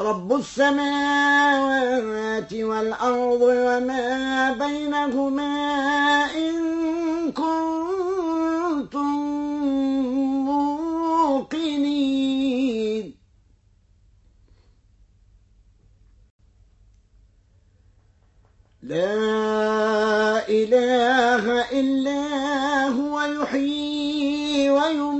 رب السماوات والأرض وما بينهما إن كنتم موقنين. لا إله إلا هو يحيي ويميت.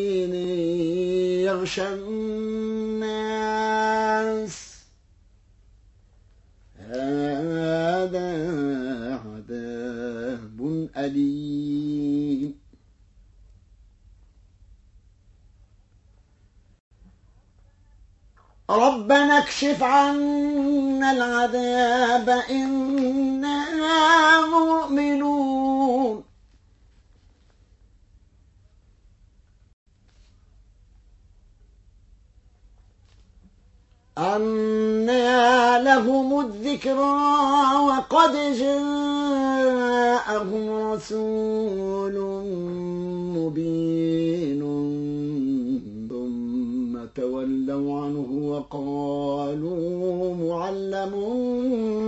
يغشى الناس. هذا عذاب أليم. ربنا اكشف عنا العذاب إنا أنا لهم الذكرى وقد جاءهم رسول مبين. ثم تولوا عنه وقالوا معلم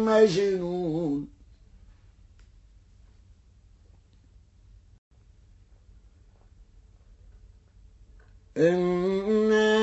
مجنون. إنا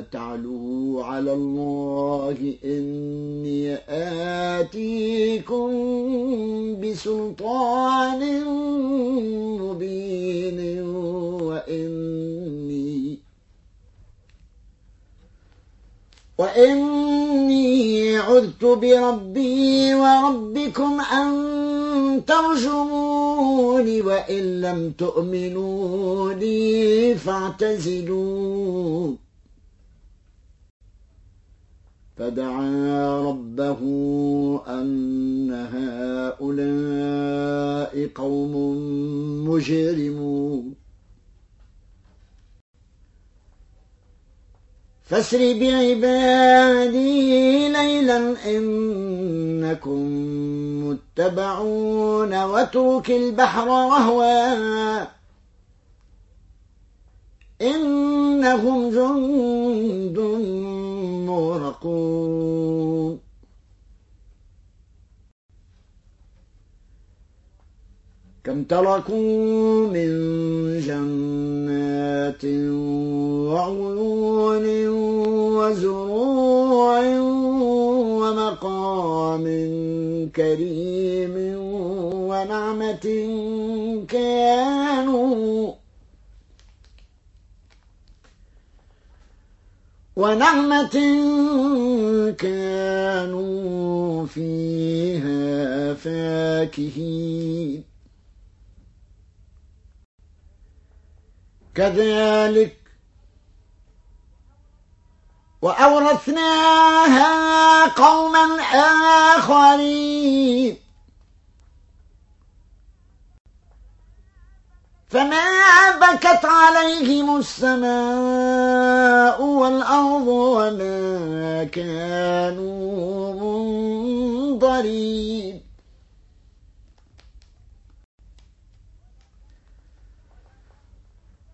تعلوا على الله إني آتيكم بسلطان مبين وإني وإني عذت بربي وربكم أن ترجموني وإن لم تؤمنوا لي فاعتزلون فدعا ربه أن هؤلاء قوم مجرمون. فاسر بعبادي ليلا إنكم متبعون واترك البحر رهوا. إنهم جند كم تركوا من جنات وعيون وزروع ومقام كريم ونعمة كانوا ونعمة كانوا فيها فاكهين. كذلك وأورثناها قوما آخرين. فما بكت عليهم السماء والأرض وما كانوا منظرين.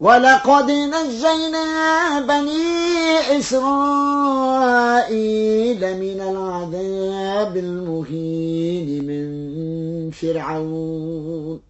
ولقد نجينا بني إسرائيل من العذاب المهين من فرعون.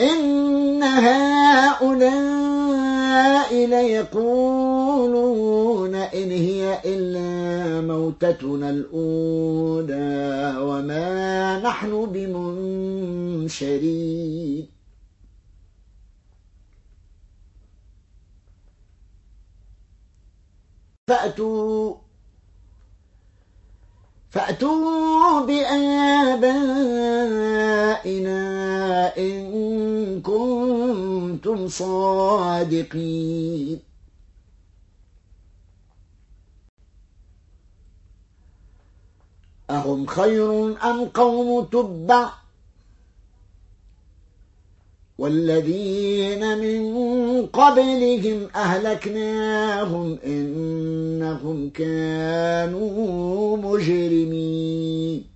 إن هؤلاء ليقولون إن هي إلا موتتنا الأولى وما نحن بمنشرين. فأتوا فأتوا بآبائنا إن كنتم صادقين. أهم خير أم قوم تبع والذين من قبلهم أهلكناهم إنهم كانوا مجرمين.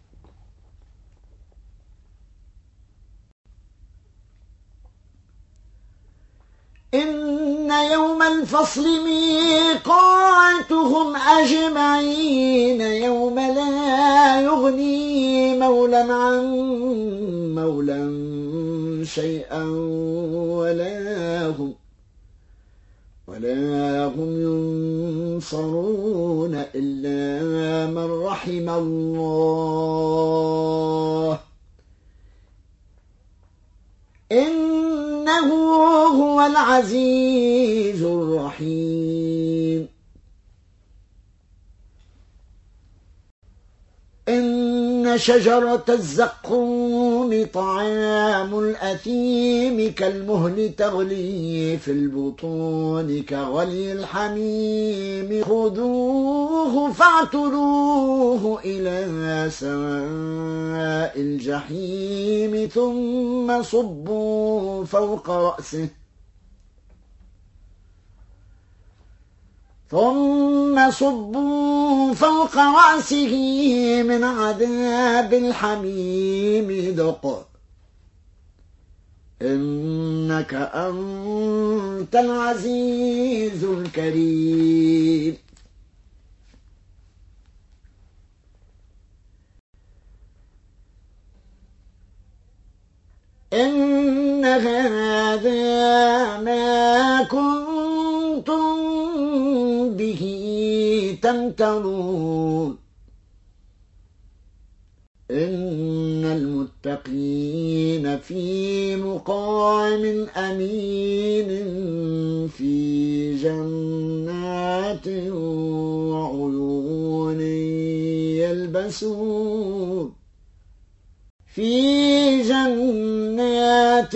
يوم الفصل ميقاتهم أجمعين يوم لا يغني مولا عن مولا شيئا ولا هم ولا هم ينصرون إلا من رحم الله. هو العزيز الرحيم. إن شجرة الزقوم طعام الأثيم كالمهل تغلي في البطون كغلي الحميم. خذوه فاعتلوه إلى سواء الجحيم ثم صبوا فوق رأسه. ثم صبوا فوق رأسه من عذاب الحميم ذق إنك أنت العزيز الكريم. إن هذا ما كنتم به تمترون. إن المتقين في مقام أمين في جنات وعيون يلبسون. في جنات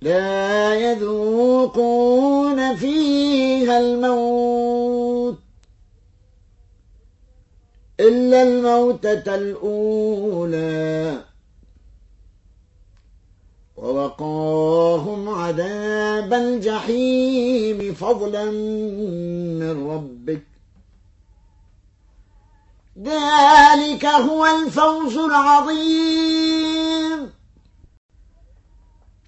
لا يذوقون فيها الموت إلا الموتة الأولى. ووقاهم عذاب الجحيم فضلا من ربك. ذلك هو الفوز العظيم.